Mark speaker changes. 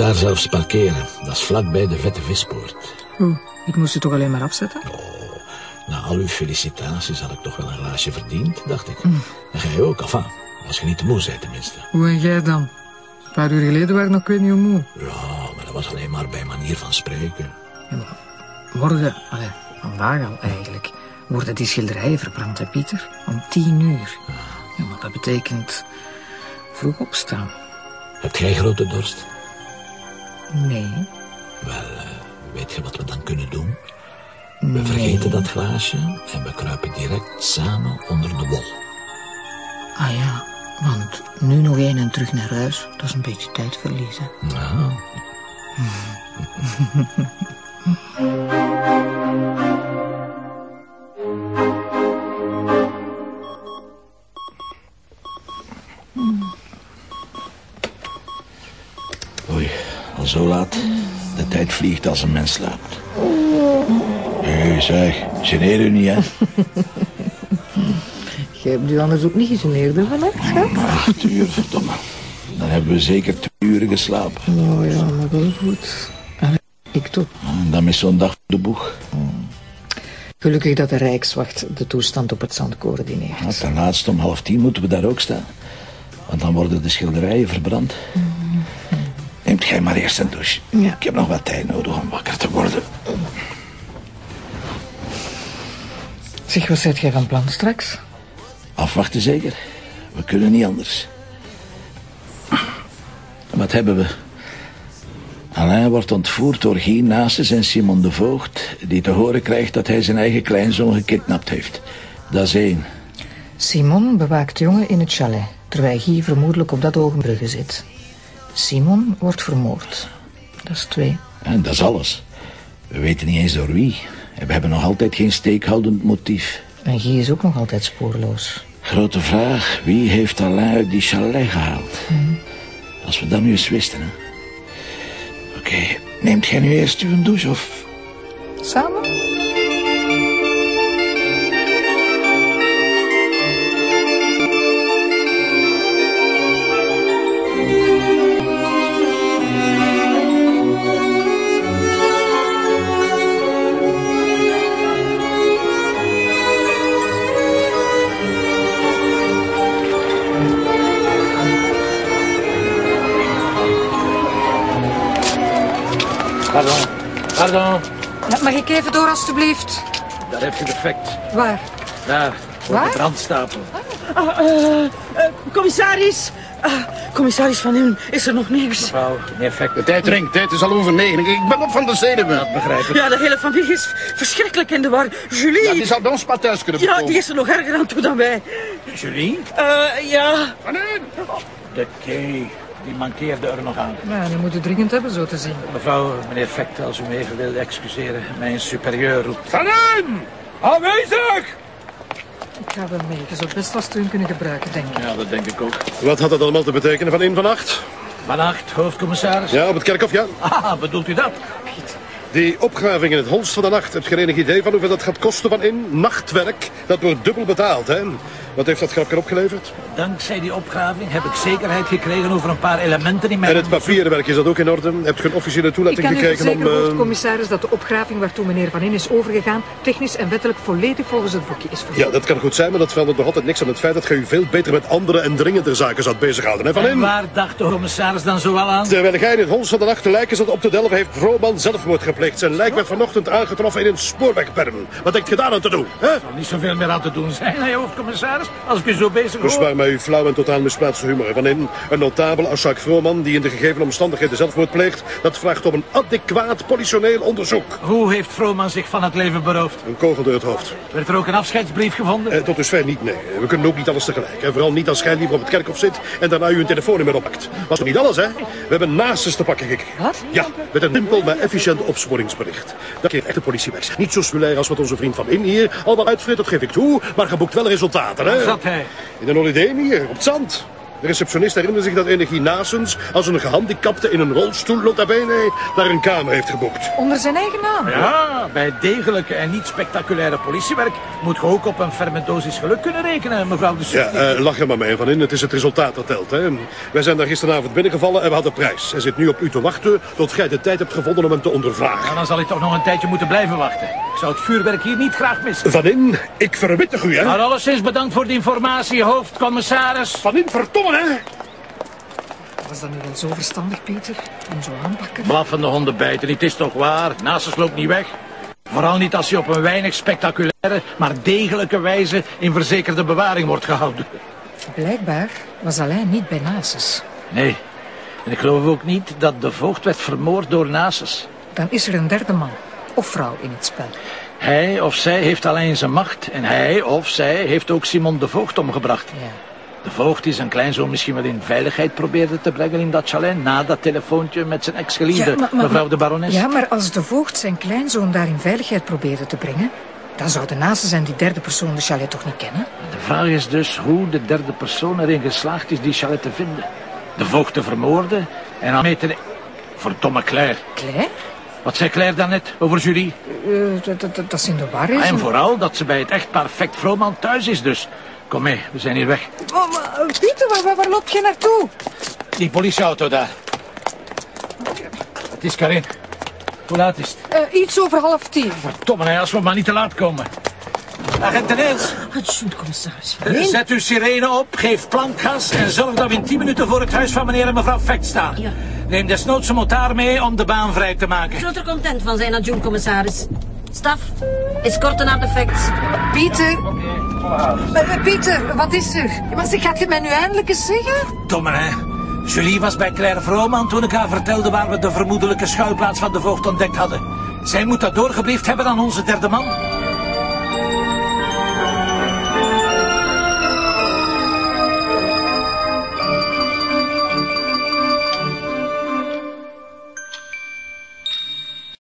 Speaker 1: daar zelfs parkeren. Dat is vlakbij de Vette Vispoort.
Speaker 2: Oeh, ik moest u toch alleen maar afzetten?
Speaker 1: Na al uw felicitaties had ik toch wel een glaasje verdiend, dacht ik. En jij ook, enfin, als je niet te moe bent tenminste.
Speaker 2: Hoe en jij dan? Een paar uur geleden waren nog weet niet hoe moe.
Speaker 1: Ja, maar dat was alleen maar bij manier van spreken.
Speaker 2: Ja, maar morgen, allee, vandaag al eigenlijk, worden die schilderijen verbrand, hè Pieter? Om tien uur. Ja, maar dat betekent vroeg opstaan.
Speaker 1: Heb jij grote dorst?
Speaker 2: Nee.
Speaker 1: Wel, eh, weet je wat we dan kunnen doen? We
Speaker 2: Nee.
Speaker 1: vergeten dat glaasje en we kruipen direct samen onder de wol.
Speaker 2: Ah ja, want nu nog één en terug naar huis, dat is een beetje tijd verliezen.
Speaker 1: Nou, Oei, al zo laat. De tijd vliegt als een mens slaapt. Hé, hey, zeg, geneer u niet, hè?
Speaker 2: Jij hebt u anders ook niet gegeneerd, hè, vannacht?
Speaker 1: Acht uur, verdomme. Dan hebben we zeker twee uren geslapen.
Speaker 2: Oh ja, maar wel goed. Ik toch.
Speaker 1: En dan is zo'n dag de boeg.
Speaker 2: Gelukkig dat de Rijkswacht de toestand op het zand coördineert.
Speaker 1: Ja, ten laatste om half tien moeten we daar ook staan. Want dan worden de schilderijen verbrand. Neemt jij maar eerst een douche.
Speaker 2: Ja.
Speaker 1: Ik heb nog wat tijd nodig om wakker te worden.
Speaker 2: Zeg, wat zet jij van plan straks?
Speaker 1: Afwachten zeker. We kunnen niet anders. Wat hebben we? Alain wordt ontvoerd door Guy Nases en Simon de Voogd... die te horen krijgt dat hij zijn eigen kleinzoon gekidnapt heeft. Dat is één.
Speaker 2: Simon bewaakt jongen in het chalet, terwijl Guy vermoedelijk op dat ogenblik zit. Simon wordt vermoord. Dat is twee.
Speaker 1: En dat is alles. We weten niet eens door wie. En we hebben nog altijd geen steekhoudend motief.
Speaker 2: En Guy is ook nog altijd spoorloos.
Speaker 1: Grote vraag, wie heeft Alain uit die chalet gehaald? Als we dat nu eens wisten, hè. Oké, neemt jij nu eerst uw douche of...
Speaker 2: Samen?
Speaker 1: Pardon, pardon.
Speaker 2: mag ik even door, alstublieft?
Speaker 1: Daar heb je defect.
Speaker 2: Waar?
Speaker 1: Daar, voor
Speaker 2: Waar?
Speaker 1: de brandstapel.
Speaker 3: Commissaris! Ah, commissaris Van Hun, is er nog niks?
Speaker 1: Mevrouw, effect.
Speaker 4: De tijd dringt, tijd is al over negen. Ik ben op van de zenuwen.
Speaker 1: Dat begrijp ik.
Speaker 3: Ja, de hele familie is verschrikkelijk in de war. Julie...
Speaker 4: Ja, die zou bij ons thuis kunnen
Speaker 3: Ja,
Speaker 4: komen.
Speaker 3: die is er nog erger aan toe dan wij.
Speaker 1: Julie?
Speaker 3: Eh, ja.
Speaker 4: Van hun!
Speaker 1: De key, die mankeerde er nog aan.
Speaker 2: Ja, die moet het dringend hebben, zo te zien.
Speaker 1: Mevrouw, meneer Vect, als u me even wil excuseren. Mijn superieur roept.
Speaker 4: Van hun! Aanwezig!
Speaker 2: Ik ga wel mee. Je zou het best als steun kunnen gebruiken, denk ik.
Speaker 1: Ja, dat denk ik ook.
Speaker 5: Wat had dat allemaal te betekenen van 1 van 8?
Speaker 1: Vannacht, hoofdcommissaris.
Speaker 5: Ja, op het kerkhof, ja.
Speaker 1: Ah, bedoelt u dat?
Speaker 5: Die opgraving in het holst van de nacht. Heb je enig idee van hoeveel dat gaat kosten van in? Nachtwerk. Dat wordt dubbel betaald, hè? Wat heeft dat grapje opgeleverd?
Speaker 1: Dankzij die opgraving heb ik zekerheid gekregen over een paar elementen in mijn...
Speaker 5: En het papierwerk, is dat ook in orde? Heb je een officiële
Speaker 2: Ik
Speaker 5: toelating
Speaker 2: kan u
Speaker 5: gekregen om...
Speaker 2: verzekeren,
Speaker 5: eh,
Speaker 2: hoofdcommissaris, dat de opgraving waartoe meneer Van In is overgegaan, technisch en wettelijk volledig volgens het boekje is vervolgd.
Speaker 5: Ja, dat kan goed zijn, maar dat verandert nog altijd niks aan het feit dat je u veel beter met andere en dringender zaken zou bezighouden, hè, Van
Speaker 1: En
Speaker 5: In?
Speaker 1: waar dacht de commissaris dan zoal aan?
Speaker 5: Terwijl jij in het holst van de nacht de lijken zat op te delven, heeft Vrooman zelfmoord gepleegd. Zijn lijk werd vanochtend aangetroffen in een spoorwegberm. Wat denkt je daar aan te doen, hè?
Speaker 1: Er niet zoveel meer aan te doen zijn, hè, hoofdcommissaris? Als ik u zo bezig hoor.
Speaker 5: Bespaar mij uw flauw en totaal misplaatste humor. Van in een notabel als Jacques Vrooman die in de gegeven omstandigheden zelfmoord pleegt, dat vraagt om een adequaat politioneel onderzoek.
Speaker 1: Hoe heeft Vrooman zich van het leven beroofd?
Speaker 5: Een kogel door het hoofd.
Speaker 1: Werd er ook een afscheidsbrief gevonden?
Speaker 5: Eh, tot dusver niet, nee. We kunnen ook niet alles tegelijk. En vooral niet als gij liever op het kerkhof zit en daarna uw telefoonnummer oppakt. Was nog niet alles, hè? We hebben naastes te pakken gekregen.
Speaker 2: Wat?
Speaker 5: Ja, met een simpel maar efficiënt opsporingsbericht. Dat geeft echt de politie weg. Niet zo spulair als wat onze vriend van In hier al wel uitvreet, dat geef ik toe. Maar je boekt wel resultaten, hè?
Speaker 1: Waar zat hij?
Speaker 5: In een holiday hier, op het zand. De receptionist herinnerde zich dat enige Nasens als een gehandicapte in een rolstoel nota bene naar een kamer heeft geboekt.
Speaker 2: Onder zijn eigen naam.
Speaker 1: Ja, bij degelijke en niet spectaculaire politiewerk moet je ook op een ferme dosis geluk kunnen rekenen, mevrouw de
Speaker 5: Ja, eh, lach er maar mee van in. Het is het resultaat dat telt. Hè. Wij zijn daar gisteravond binnengevallen en we hadden prijs. Hij zit nu op u te wachten tot gij de tijd hebt gevonden om hem te ondervragen.
Speaker 1: Nou, dan zal ik toch nog een tijdje moeten blijven wachten. Ik zou het vuurwerk hier niet graag missen.
Speaker 5: Van in, ik verwittig u, hè.
Speaker 1: Maar alleszins bedankt voor de informatie, hoofdcommissaris.
Speaker 5: Van in, verdomme, hè.
Speaker 2: Was dat nu wel zo verstandig, Pieter? Om zo aanpakken?
Speaker 1: Blaffende honden bijten, het is toch waar? Nasus loopt niet weg. Vooral niet als hij op een weinig spectaculaire, maar degelijke wijze in verzekerde bewaring wordt gehouden.
Speaker 2: Blijkbaar was Alain niet bij Nasus.
Speaker 1: Nee, en ik geloof ook niet dat de voogd werd vermoord door Nasus.
Speaker 2: Dan is er een derde man of vrouw in het spel.
Speaker 1: Hij of zij heeft alleen zijn macht en hij of zij heeft ook Simon de Voogd omgebracht.
Speaker 2: Ja.
Speaker 1: De voogd die zijn kleinzoon misschien wel in veiligheid probeerde te brengen in dat chalet... na dat telefoontje met zijn ex-geliefde,
Speaker 2: Ja,
Speaker 1: mevrouw de barones.
Speaker 2: Ja, maar als de voogd zijn kleinzoon daar in veiligheid probeerde te brengen... dan zou de naaste zijn die derde persoon de chalet toch niet kennen?
Speaker 1: De vraag is dus hoe de derde persoon erin geslaagd is die chalet te vinden. De voogd te vermoorden en aan mee te... Verdomme Claire.
Speaker 2: Claire?
Speaker 1: Wat zei Claire daarnet over Julie?
Speaker 2: Eh, dat, dat, dat, dat ze in de war is.
Speaker 1: En vooral dat ze bij het echt perfect Vrooman thuis is dus. Kom mee, we zijn hier weg.
Speaker 2: Oh, maar, Pieter, waar, waar, loop je naartoe?
Speaker 1: Die politieauto daar. Het is Karin. Hoe laat is het?
Speaker 2: Eh, iets over half tien.
Speaker 1: Verdomme, hè, als we maar niet te laat komen. Agent Teneels,
Speaker 3: Adjunct, commissaris.
Speaker 1: eh, zet uw sirene op, geef plankgas... en zorg dat we in 10 minuten voor het huis van meneer en mevrouw Vecht staan.
Speaker 3: Ja.
Speaker 1: Neem desnoods een motaar mee om de baan vrij te maken.
Speaker 3: Zult er content van zijn, adjunct-commissaris. Staf, escorte naar de facts.
Speaker 2: Pieter? Eh, eh, Pieter, wat is er? Maar gaat je mij nu eindelijk eens zeggen?
Speaker 1: Domme, hè? Julie was bij Claire Vrooman toen ik haar vertelde waar we de vermoedelijke schuilplaats van de voogd ontdekt hadden. Zij moet dat doorgebleefd hebben aan onze derde man.